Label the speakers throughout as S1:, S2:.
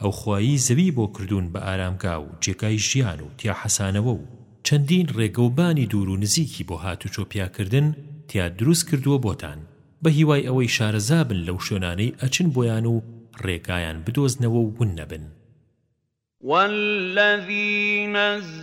S1: ئەو خوایی زەوی بۆ کردوون بە ئارامگا و جێگای ژیان و تیا حەسانەوە و چەندین ڕێگە و بانی دوور و نزیکی بۆ هاتوچۆ پیاکردن تیا دروست کردووە بۆتان بە هیوای ئەوەی شارەزا بن لەو شوێنانەی ئەچن بۆیان و ڕێگایان بدۆزنەوە و ون نەبن.
S2: والذی نزل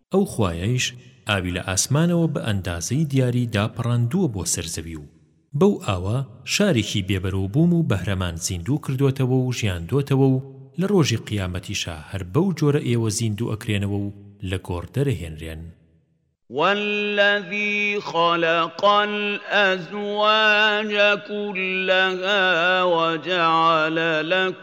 S1: ئەو خوایەیش ئاوی لە ئاسمانەوە بە ئەندازەی دیاری داپەڕاندووە بۆ سەر زەوی و بەو ئاوە شارێکی بێ بەروبووم و بەهرەمان زیندوو کردۆتەوە و ژیاندۆتەوە و لە ڕۆژی قیامەتیشا هەر بەو جۆرە ئێوە زیندوو ئەکرێنەوە و لە گۆڕ دەرەهێنرێن.
S2: والذی خلق الازواج کلها وجعل لکم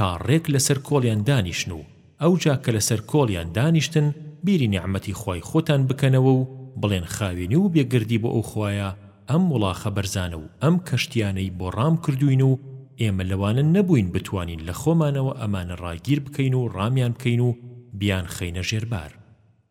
S1: تا ڕێک لەسەر کۆڵیان دانیشن و ئەوجا کە لەسەر کۆڵیان دانیشتن بیری نیعمەتی خوای خۆتان بکەنەوە و بڵێن خاوێنی و بێ گەردی بۆ ئەو خوایە ئەم وڵاخە بەرزانە و ئەم کەشتیانەی بۆ ڕام کردووین و ئێمە لەوانە نەبووین بتوانین لە خۆمانەوە ئەمانە ڕاگیر بکەین و ڕامیان بکەین و
S2: بیانخەینە ژێر بار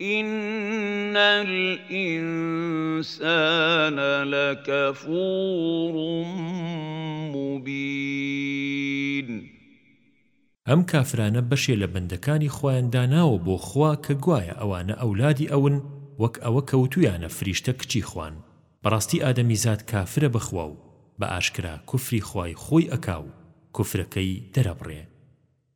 S2: ان الانسان لکفور مبین
S1: ئەم کافرانە بەشێ لە بەندەکانی خوایان داناوە بۆ خوا کە گوایە ئەوانە ئەولادی ئەون وەک ئەوە کە وتویانە فریشتە کچی خوان بەڕاستی ئادەمیزاد کافرە بە خوا و بە ئاشکرا کوفری خوای خۆی ئەکا و
S2: کوفرەکەی دەرەبڕێ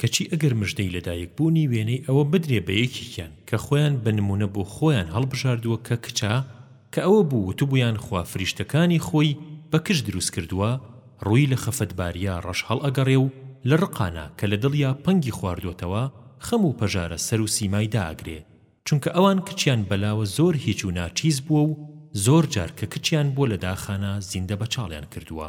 S1: کەچی ئەگەر مژدەی لەدایکبوونی وێنەی ئەوە بدرێ بە یەکێکیان کە خۆیان بە نموونە بۆ خۆیان هەڵبژاردووە کە کچە کە ئەوە بوو وتبوویان خوا فریشتەکانی خۆی بە کچ دروست کردووە ڕووی لە خەفەتباریا ڕەش هەڵئەگەڕێ و لە ڕقانا کە لە دڵیا پەنگی خواردۆتەوە خەم و پەژارە سەر و سیمای دائەگرێ چونکە ئەوان کچیان بەلاوە زۆر هیچ و ناچیز بووە و زۆر جار کە کچیان بووە لە داخانا زیندە بەچاڵیان کردووە.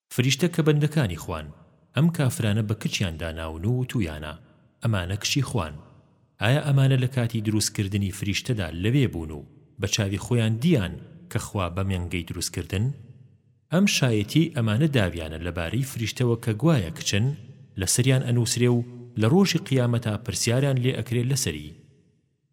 S1: فریشتە کە بەندەکانی خوان ئەم کافرانە بە کچیان داناون و وتویانە ئەمانە کچی خوان ئایا ئەمانە لە کاتی دروست کردنی فریشتەدا لەوێ بوون و بە چاوی خۆیان دییان کە خوا بە مێنگەی دروست کردن ئەم شایەتیەی ئەمانە داویانە لە بارەی فریشتەوە کە گوایە کچن لەسەریان ئەنوسرێ و لە ڕۆژی قیامەتا پرسیاریان لێ ئەکرێ لەسەری.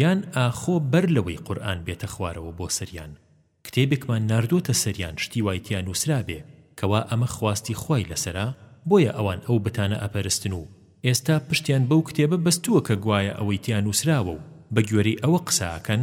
S2: یان ئاخۆ بەر لەوەی قورئان بێتە خوارەوە بۆ سەریان کتێبێکمان ناردۆتە سەریان شتی وای تیا نوسرابێ کەوا ئەمە خواستی خوای لەسەرە بۆیە ئەوان ئەو بتانە ئەپەرستن و ئێستا پشتیان بەو کتێبە بەستووە کە گوایە ئەوەی تیا نوسراوە و بەگوێرەی ئەوە قسە ئەکەن؟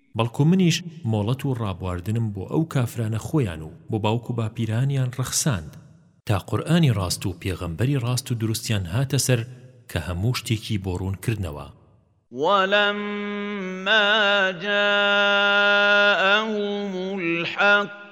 S1: بەڵکو منیش مۆڵەت و ڕابواردنم بۆ ئەو کافرانە خۆیان و بۆ باوک و باپیرانیان ڕەخساند تا قورئانی ڕاست و پێغەمبەری ڕاست و دروستیان هاتە سەر کە هەموو شتێکی بۆ ڕوون کردنەوە.
S2: وَلَمَّا جَاءَهُمُ الْحَقُّ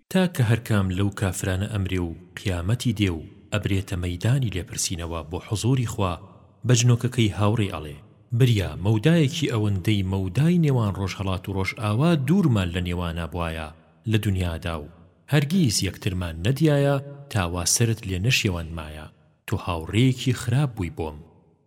S1: تا کە هەر کام لەو کافرانە ئەمرێ و قیامەتی دێ و ئەبرێتە مەیدانی لێپرسینەوە بۆ حوزوری خوا بە جنۆکەکەی هاوڕێی ئەڵێ بریا مەودایەکی ئەوەندەی مەودای نێوان ڕۆژهەڵات و ڕۆژئاوا دوورمان لە نێوانا بوایە لە دنیادا و هەرگیز یەکترمان نەدیایە تا وا سەرت لێ نەشێواندمایە تۆ هاوڕێیەکی خراپ بووی بۆم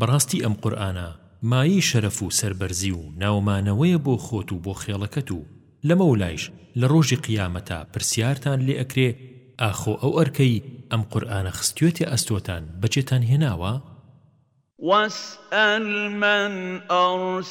S1: بەڕاستی ئەم قورئانە مایەی شەرەف و سەربەرزی و ناومانەوەیە بۆ خۆت و بۆ خێڵەکەت و لەمەولایش لە ڕۆژی قیامەتا پرسیارتان لێ ئەکرێ ئاخۆ ئەو ئەرکەی ئەم قورئانە خستویەتێ ئەستۆتان بەجێتان هێناوە؟
S2: واسأل من ارسلنا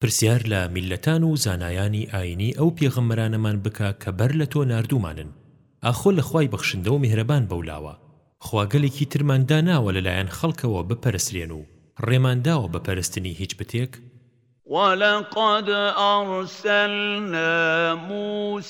S1: پرسیار لە میللەتان و زانایانی ئاینی ئەو پێغەمبەرانەمان بکە کە بەر لە تۆ ناردوومانن، ئاخۆ لە خوای بەخشندە و میهرەبان بەولاوە، خوا گەلێکی ترمان داناوە لە لایەن خەڵکەوە بپەرسرێن و ڕێمان داوە بە پەرستنی هیچ بتێک؟
S2: وَلَقَدْ أَرْسَلْنَا مُوسَىٰ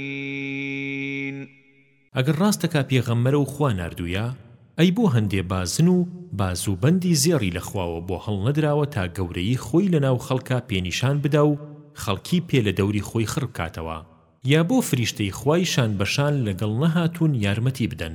S1: الرحیم. ئەگەر ڕاستە کا پێغەمبەرە و خوا ناردوویە، ئەی بۆ هەندێ بازن و باز و بەندی زێڕی لە خواوە بۆ هەڵنەدراوە تا گەورەیی خۆی لە ناو خەڵکا پێ نیشان بدا و خەڵکی پێ لە دەوری خۆی خڕ بکاتەوە؟ یا بۆ فریشتەی خوای شان بە شان لە گەڵ نەهاتوون یارمەتی بدەن؟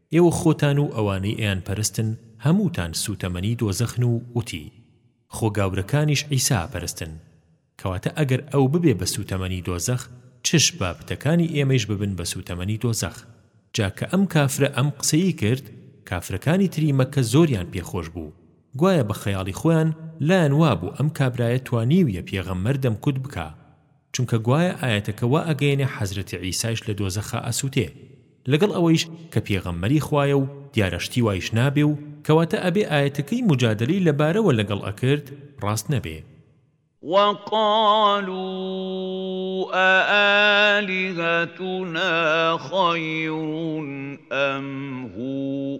S1: ئێوە خۆتان و ئەوانەی ئەیان پەرستن هەمووتان سووتەمەنی دۆزەخن و وتی خۆ گاورەکانیش عیسا ئەپەرستن کەواتە ئەگەر ئەو ببێ بە سووتەمەنی دۆزەخ چش با بتەکانی ئێمەیش ببن بە سووتەمەنی دۆزەخ جا کە ئەم کافرە ئەم قسەیی کرد کافرەکانی تری مەککە زۆریان پێ خۆش بوو گوایە بە خەیاڵی خۆیان لایان وابوو ئەم کابرایە توانیویە پێغەممەر دەمکوت بکا چونکە گوایە ئایەتەکە وا ئەگەیەنێ حەزرەتی عیسایش لە دۆزەخا ئەسوتێ لەگەڵ ئەوەیش کە پێغەمبەری خوایە و دیارە شتی وایش نابێ و کەواتە ئەبێ ئایەتەکەی موجادەلەی لەبارەوە لەگەڵ ئەکرد ڕاست نەبێ.
S2: وقالوا ئەئالیهەتونا خەیڕ ئەم هو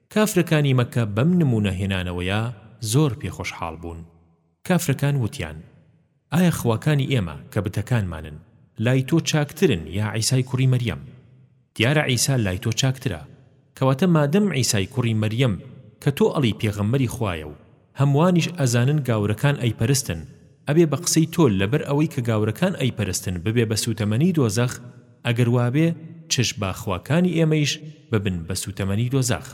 S1: کافرەکانی مەککە بەم نموونە هێنانەوەیە زۆر پێ خۆشحاڵ بوون. کافرەکان وتیان، ئایا خواکانی ئێمە کە بتەکانمانن، لای تۆ چاکترن یا عیسای کوڕی مەریەم؟ دیارە عیسا لای تۆ چاکترە. کەواتە مادەم عیسای کوڕی مەریەم کە تۆ ئەڵێی پێغەمبەری خوایە و هەموانیش ئەزانن گاورەکان ئەیپەرستن ئەبێ بە قسەی تۆ لەبەر ئەوەی کە گاورەکان ئەیپەرستن ببێ بە سوتەمەنی دۆزەخ ئەگەر وابێ چش با خواکانی ئێمەیش ببن بە سوتەمەنی دۆزەخ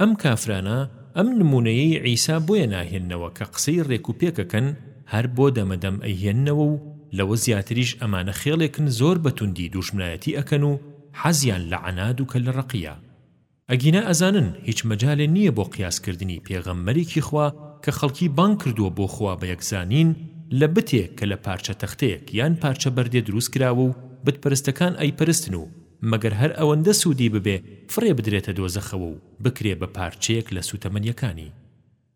S1: ئەم کافرانە ئەم نمونەیەی عیسا بۆیە ناهێننەوە کە قسەی رێک و پێکەکەن هەر بۆ دەمەدەم ئەیهێننەوە و لەوە زیاتریش ئەمانە خێڵێکن زۆر بە توندی دوژمنایەتی ئەکەن و حەزیان لە عەناد و کەللە ڕەقیە ئەگینا ئەزانن هیچ مەجالێ نیە بۆ قیاس کردنی پێغەمبەرێکی خوا کە خەڵکی بانگ کردووە بۆ خوا بە یەکزانین لە بتێ کە لە پارچە تەختەیەک یان پارچە بەردێ دروست کراوە و بت پەرستەکان ئەیپەرستن و مەگەر هەر ئەوەندە سوودی ببێ فڕێ بدرێتە دۆزەخەوە و بکرێ بە پارچەیەک لە سوتەمەنیەکانی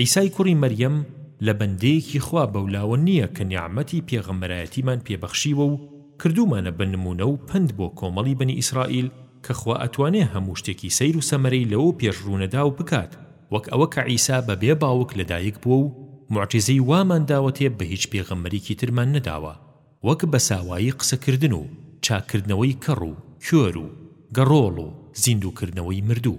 S1: عیسای کوڕی مەریەم لە بەندەیەکی خوا بەولاوە نییە کە نیعمەتی پێغەمبەرایەتیمان پێ بەخشیوە و کردوومانە بە نموونە و پەند بۆ کۆمەڵی بەنی ئیسرائیل کە خوا ئەتوانێ هەموو شتێکی سەیر و سەمەرەی لەوەو پێش ڕوونەداو بکات وەک ئەوە کە عیسا بە بێ باوک لە دایک بووە و موعجیزەی وامان داوەتێ بە هیچ پێغەمبەرێکی ترمان نەداوە وەک بە ساوایی قسە کردن و چاک کردنەوەی کەڕ و کوێر و گەڕۆڵ و
S2: زیندوو کردنەوەی مردوو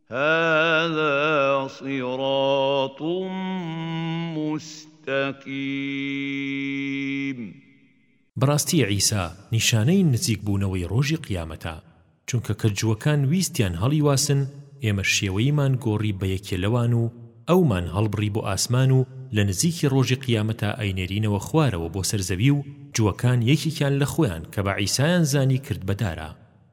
S2: هذا صراط مستقیم.
S1: بەڕاستی عیسا نیشانەی نزیک بوونەوەی ڕۆژی قیامەتە چونکە کە جووەکان ویستیان هەڵیواسن ئێمە شێوەیمان گۆڕی بە یەکێ لەوان و ئەومان هەڵبڕی بۆ ئاسمان و لە نزیکی ڕۆژی قیامەتا ئەینێرینەوە خوارەوە بۆ سەر زەوی و جووەکان یەکێکیان لە خۆیان کە بە عیسایان زانی کرد
S2: بە دارا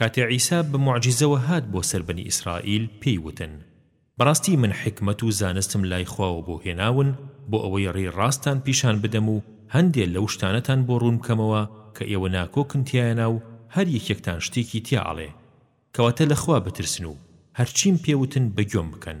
S1: کاتێ عیسا بە موعجیزەوە هات بۆ سەر بەنی ئیسرائیل پێی وتن، بەڕاستی من حیکمەت و زانستم لای خواوە بۆ هێناون بۆ ئەوەی ڕێی ڕاستتان پیشان بدەم و هەندێ لەو شتانەتان بۆ ڕوون بکەمەوە کە ئێوە ناکۆکن تیایانا و هەر یەکێکتان شتێکی تیا ئەڵێ کەواتە لە خوا بترسن و هەرچیم پێ وتن بە گوێم بکەن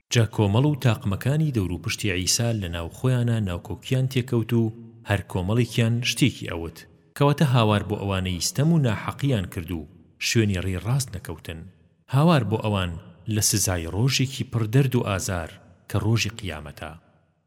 S1: جا کۆمەڵ و تاقمەکانی دەوروپشتی عیسا لەناو خۆیانا ناکۆکیان تێکەوت و هەر کۆمەڵێکیان شتێکی ئەوت، کەواتە هاوار بۆ ئەوانەی ستەم و ناحەقیان کرد و شوێنی ڕێی ڕاست نەکەوتن، هاوار بۆ ئەوان لە سزای ڕۆژێکی پڕ دەرد و ئازار کە ڕۆژی قیامەتە.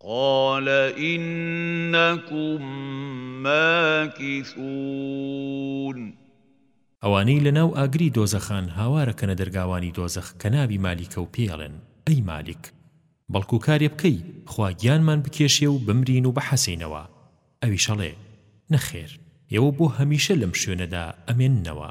S2: قال انکم ماکثون.
S1: ئەوانەی لەناو ئاگری دۆزەخان هاوارەکەنە دەرگاوانی دۆزەخ کە ناوی مالیکە و پێیەڵێن، ئەی مالیک، بەڵکو کارێ بکەی خوا گیانمان بکێشێ و بمرین و بحەسێینەوە، ئەویشەڵێ، نەخێر، ئێوە بۆ هەمیشە لەم شوێنەدا ئەمێننەوە.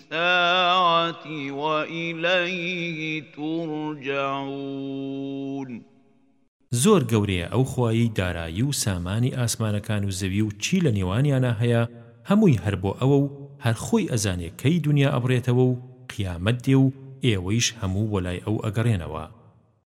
S2: السَّاعَةِ وَإِلَیْهِ تُرْجَعُونَ
S1: زۆر گەورەیە ئەو خوایەی دارایی و سامانی ئاسمانەکان و زەوی و چی لە نێوانیانا هەیە هەمووی هەر بۆ ئەوە و هەر خۆی ئەزانێ کەی دونیا ئەبڕێتەوە و قیامەت دێ و ئێوەیش هەموو بۆ لای ئەو ئەگەڕێنەوە.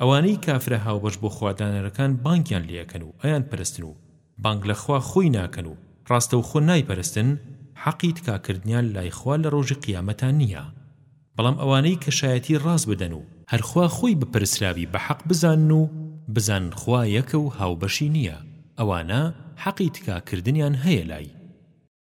S1: ئەوانەی کافرە هاوبەش بۆ خوا دانەرەکان بانگیان لێ ئەکەن و ئەیان پەرستن و بانگ لە خوا خۆی ناکەن و ڕاستەوخۆ نایپەرستن حەقی تکا کردنیان لای خوا لە ڕۆژی قیامەتا نییە بەڵام ئەوانەی کە شایەتی ڕاست بدەن و هەر خوا خۆی بەپەرسراوی بەحەق بزانن و بزانن خوا یەکە و هاوبەشی نییە ئەوانە حەقی تکا کردنیان هەیە لای.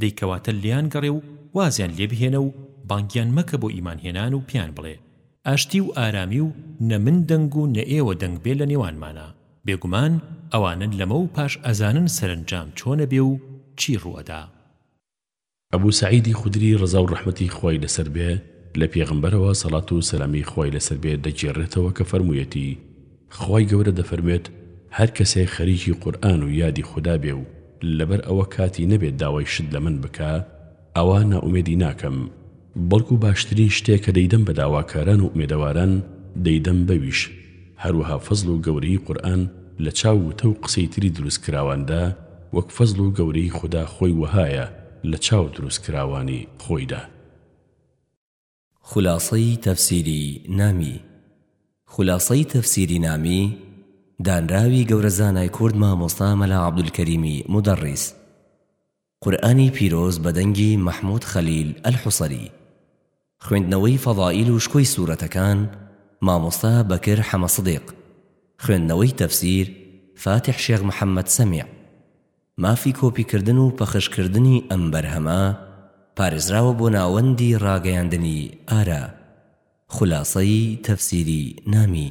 S1: دەی کەواتە لێیان گەڕێ و وازیان لێ بهێنە و بانگیان مەکە بۆ ئیمان هێنان و پێیان بڵێ، ئاشتی و ئارامی و نە من دەنگ و نە ئێوە دەنگ بێ لە نێوانمانا، بێگومان ئەوانە لەمە و پاش ئەزانن سەرەنجام چۆن ئەبێ و چی ڕوو
S3: ئەدا. ئەبو سەعیدی خودری ڕەزا و ڕەحمەتی خوای لەسەر بێ لە پێغەمبەرەوە سەڵات و سەلامی خوای لەسەر بێ دەگێڕێتەوە کە فەرموویەتی، خوای گەورە دەفەرموێت، هەر کەسێک خەریکی قورئان و یادی خودا بێ و لەبەر ئەوە کاتی نەبێت داوای شت لە من بکا، ئەوا نائومێدی ناکەم، بەڵکو باشترین شتێک کە دەیدەم بە داواکاران و ئومێدەواران دەیدەم بەویش، هەروەها فەزڵ و گەورەیی قورئان لە چاو وتە و قسەی تری دروستکراواندا وەک فەزڵ و گەورەیی خودا خۆی وەهایە لە چاو دروستکراوانی خۆیدا.
S4: خولاسەی تەفسیری نامی خولاسەی تەفسیری نامی دانراوی گەورە زانای کورد مامۆستا مەلا عەبدولکەریمی مودەڕیس قورئانی پیرۆز بە دەنگی مەحمود خەلیل ئەلحوسەری خوێندنەوەی فەضائیل و شکۆی سورەتەکان مامۆستا بەکر حەمە سدیق خوێندنەوەی تەفسیر فاتح شێخ محەمەد سەمیع مافی کۆپیکردن و پەخشکردنی ئەم بەرهەمە پارێزراوە بۆ ناوەندی ڕاگەیاندنی ئارا خولاسەی تەفسیری نامی.